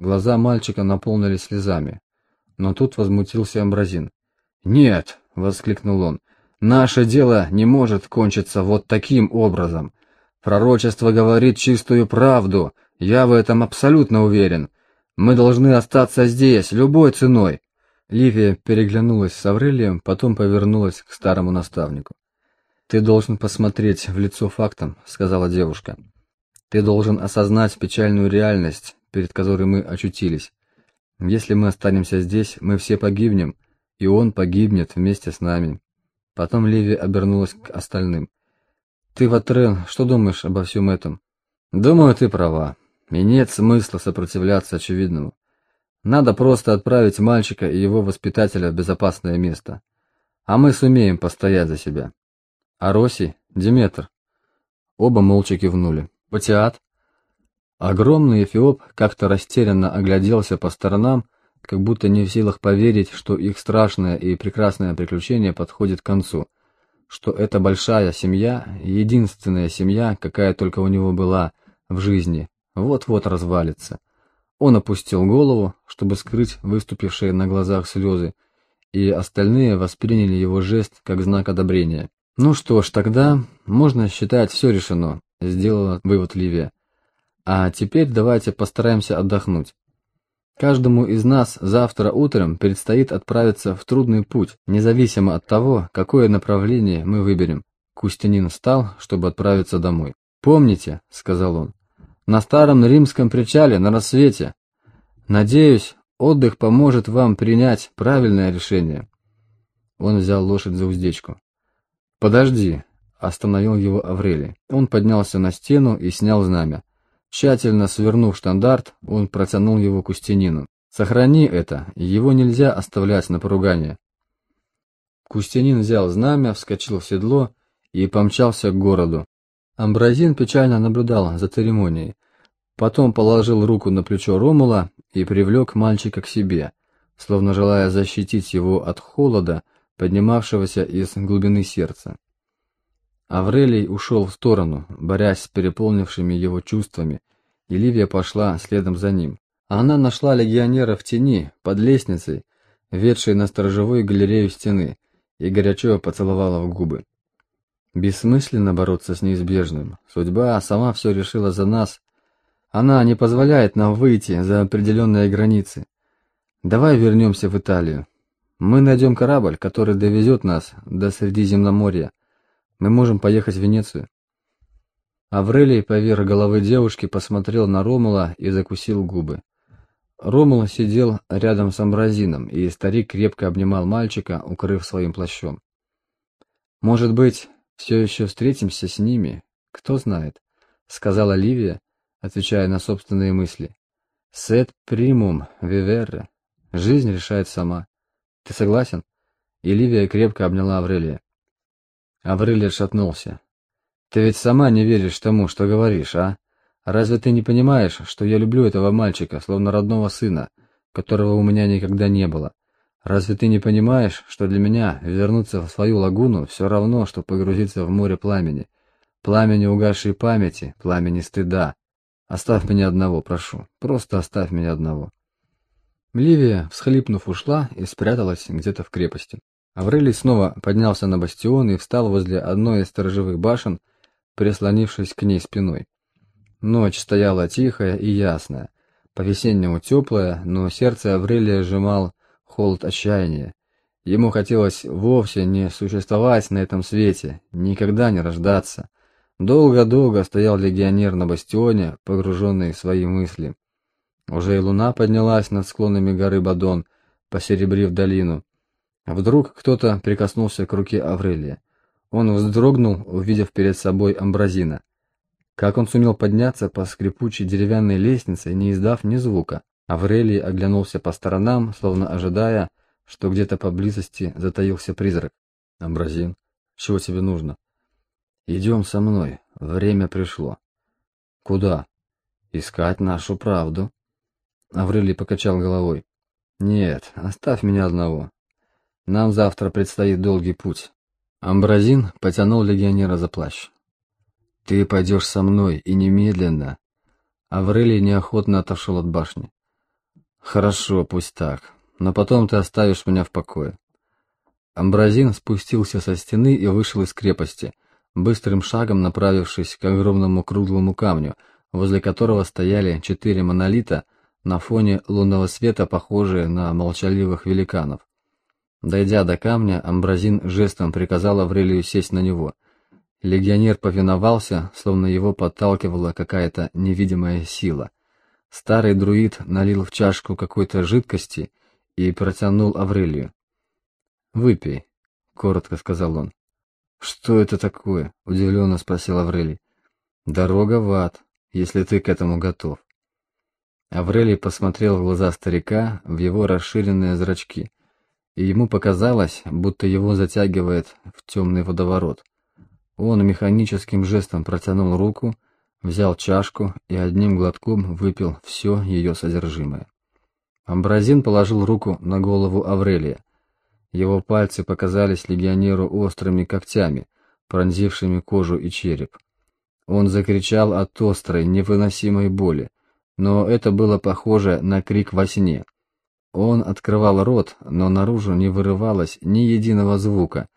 Глаза мальчика наполнились слезами. Но тут возмутился Амбразин. «Нет!» — воскликнул он. «Наше дело не может кончиться вот таким образом. Пророчество говорит чистую правду, я в этом абсолютно уверен. Мы должны остаться здесь, любой ценой». Ливия переглянулась с Аврелием, потом повернулась к старому наставнику. «Ты должен посмотреть в лицо фактам», — сказала девушка. «Ты должен осознать печальную реальность, перед которой мы очутились. Если мы останемся здесь, мы все погибнем, и он погибнет вместе с нами». Потом Ливия обернулась к остальным. «Ты, Ватрен, что думаешь обо всем этом?» «Думаю, ты права. И нет смысла сопротивляться очевидному. Надо просто отправить мальчика и его воспитателя в безопасное место. А мы сумеем постоять за себя». А Роси, Диметр. Оба молча кивнули. Патиат. Огромный эфиоп как-то растерянно огляделся по сторонам, как будто не в силах поверить, что их страшное и прекрасное приключение подходит к концу, что эта большая семья, единственная семья, какая только у него была в жизни, вот-вот развалится. Он опустил голову, чтобы скрыть выступившие на глазах слезы, и остальные восприняли его жест как знак одобрения. «Ну что ж, тогда можно считать все решено», — сделала вывод Ливия. «А теперь давайте постараемся отдохнуть. Каждому из нас завтра утром предстоит отправиться в трудный путь, независимо от того, какое направление мы выберем». Кустянин встал, чтобы отправиться домой. «Помните», — сказал он, — «на старом римском причале на рассвете. Надеюсь, отдых поможет вам принять правильное решение». Он взял лошадь за уздечку. «Подожди», — остановил его Аврелий. Он поднялся на стену и снял знамя. Тщательно свернув штандарт, он протянул его Кустянину. «Сохрани это, его нельзя оставлять на поругание». Кустянин взял знамя, вскочил в седло и помчался к городу. Амбразин печально наблюдал за церемонией. Потом положил руку на плечо Ромула и привлек мальчика к себе, словно желая защитить его от холода, поднимавшегося из глубины сердца. Аврелий ушел в сторону, борясь с переполнившими его чувствами, и Ливия пошла следом за ним. Она нашла легионера в тени, под лестницей, ведшей на сторожевую галерею стены, и горячо поцеловала в губы. Бессмысленно бороться с неизбежным. Судьба сама все решила за нас. Она не позволяет нам выйти за определенные границы. Давай вернемся в Италию. Мы найдем корабль, который довезет нас до Средиземноморья. Мы можем поехать в Венецию. Аврелий поверх головы девушки посмотрел на Ромула и закусил губы. Ромул сидел рядом с Амбразином, и старик крепко обнимал мальчика, укрыв своим плащом. «Может быть, все еще встретимся с ними? Кто знает», — сказала Ливия, отвечая на собственные мысли. «Сет примум виверре. Жизнь решает сама». Ты согласен?» И Ливия крепко обняла Аврелия. Аврелий отшатнулся. «Ты ведь сама не веришь тому, что говоришь, а? Разве ты не понимаешь, что я люблю этого мальчика, словно родного сына, которого у меня никогда не было? Разве ты не понимаешь, что для меня вернуться в свою лагуну все равно, что погрузиться в море пламени? Пламени угасшей памяти, пламени стыда. Оставь меня одного, прошу, просто оставь меня одного». Ливия, всхлипнув, ушла и спряталась где-то в крепости. Аврелий снова поднялся на бастион и встал возле одной из сторожевых башен, прислонившись к ней спиной. Ночь стояла тихая и ясная, по-весеннему теплая, но сердце Аврелия сжимал холод отчаяния. Ему хотелось вовсе не существовать на этом свете, никогда не рождаться. Долго-долго стоял легионер на бастионе, погруженный в свои мысли. Уже и луна поднялась над склонами горы Бадон, посеребрив долину. Вдруг кто-то прикоснулся к руке Аврелия. Он вздрогнул, увидев перед собой Амбразина. Как он сумел подняться по скрипучей деревянной лестнице, не издав ни звука? Аврелий оглянулся по сторонам, словно ожидая, что где-то поблизости затаился призрак. «Амбразин, чего тебе нужно?» «Идем со мной, время пришло». «Куда?» «Искать нашу правду». Аврелий покачал головой. «Нет, оставь меня одного. Нам завтра предстоит долгий путь». Амбразин потянул легионера за плащ. «Ты пойдешь со мной, и немедленно». Аврелий неохотно отошел от башни. Хорошо, пусть так, но потом ты оставишь меня в покое. Амбразин спустился со стены и вышел из крепости, быстрым шагом направившись к огромному круглому камню, возле которого стояли четыре монолита на фоне лунного света, похожие на молчаливых великанов. Дойдя до камня, Амбразин жестом приказал Аврелию сесть на него. Легионер повиновался, словно его подталкивала какая-то невидимая сила. Старый друид налил в чашку какой-то жидкости и протянул Аврелию. «Выпей», — коротко сказал он. «Что это такое?» — удивленно спросил Аврелий. «Дорога в ад, если ты к этому готов». Аврелий посмотрел в глаза старика, в его расширенные зрачки, и ему показалось, будто его затягивает в темный водоворот. Он механическим жестом протянул руку, взял чашку и одним глотком выпил все ее содержимое. Амбразин положил руку на голову Аврелия. Его пальцы показались легионеру острыми когтями, пронзившими кожу и череп. Он закричал от острой, невыносимой боли, но это было похоже на крик во сне. Он открывал рот, но наружу не вырывалось ни единого звука,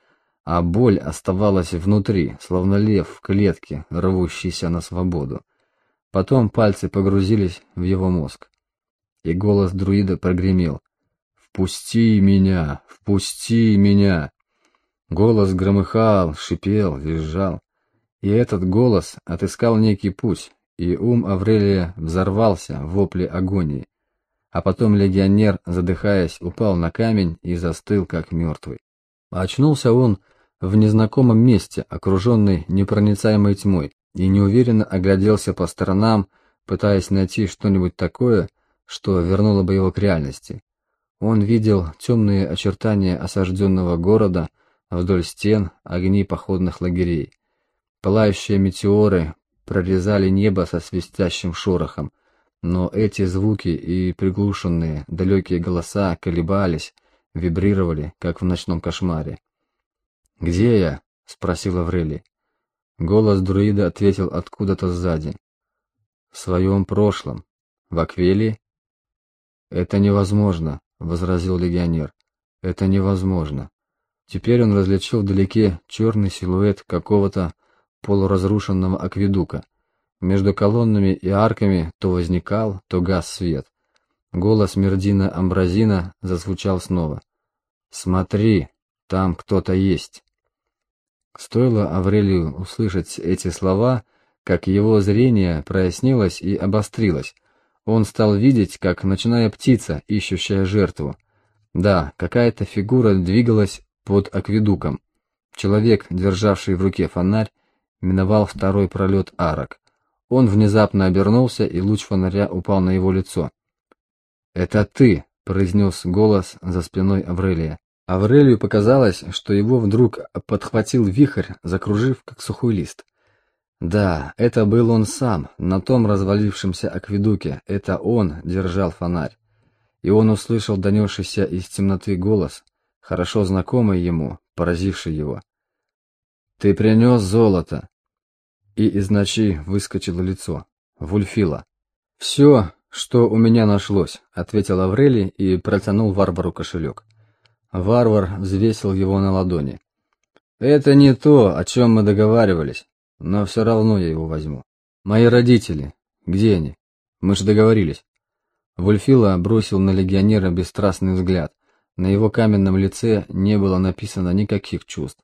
а боль оставалась внутри, словно лев в клетке, рвущийся на свободу. Потом пальцы погрузились в его мозг, и голос друида прогремел — «Впусти меня! Впусти меня!» Голос громыхал, шипел, визжал. И этот голос отыскал некий путь, и ум Аврелия взорвался в вопле агонии. А потом легионер, задыхаясь, упал на камень и застыл, как мертвый. Очнулся он в незнакомом месте, окруженный непроницаемой тьмой, и неуверенно огляделся по сторонам, пытаясь найти что-нибудь такое, что вернуло бы его к реальности. Он видел темные очертания осажденного города, вдоль стен огни походных лагерей. Пылающие метеоры прорезали небо со свистящим шорохом, но эти звуки и приглушенные далекие голоса колебались, вибрировали, как в ночном кошмаре. «Где я?» — спросил Аврелий. Голос друида ответил откуда-то сзади. «В своем прошлом. В Аквелии?» «Это невозможно возразил легионер. Это невозможно. Теперь он различил вдалеке черный силуэт какого-то полуразрушенного акведука. Между колоннами и арками то возникал, то гас свет. Голос Мердина Амбразина зазвучал снова. «Смотри, там кто-то есть». Стоило Аврелию услышать эти слова, как его зрение прояснилось и обострилось, он стал видеть, как ночная птица, ищущая жертву. Да, какая-то фигура двигалась под акведуком. Человек, державший в руке фонарь, миновал второй пролет арок. Он внезапно обернулся, и луч фонаря упал на его лицо. «Это ты!» — произнес голос за спиной Аврелия. Аврелию показалось, что его вдруг подхватил вихрь, закружив, как сухой лист. Да, это был он сам, на том развалившемся акведуке, это он держал фонарь. И он услышал донесшийся из темноты голос, хорошо знакомый ему, поразивший его. «Ты принес золото!» И из ночи выскочило лицо. Вульфила. «Все, что у меня нашлось», — ответил Аврелий и протянул варвару кошелек. Варвар взвесил его на ладони. «Это не то, о чем мы договаривались но все равно я его возьму. Мои родители, где они? Мы же договорились. Вульфила бросил на легионера бесстрастный взгляд. На его каменном лице не было написано никаких чувств.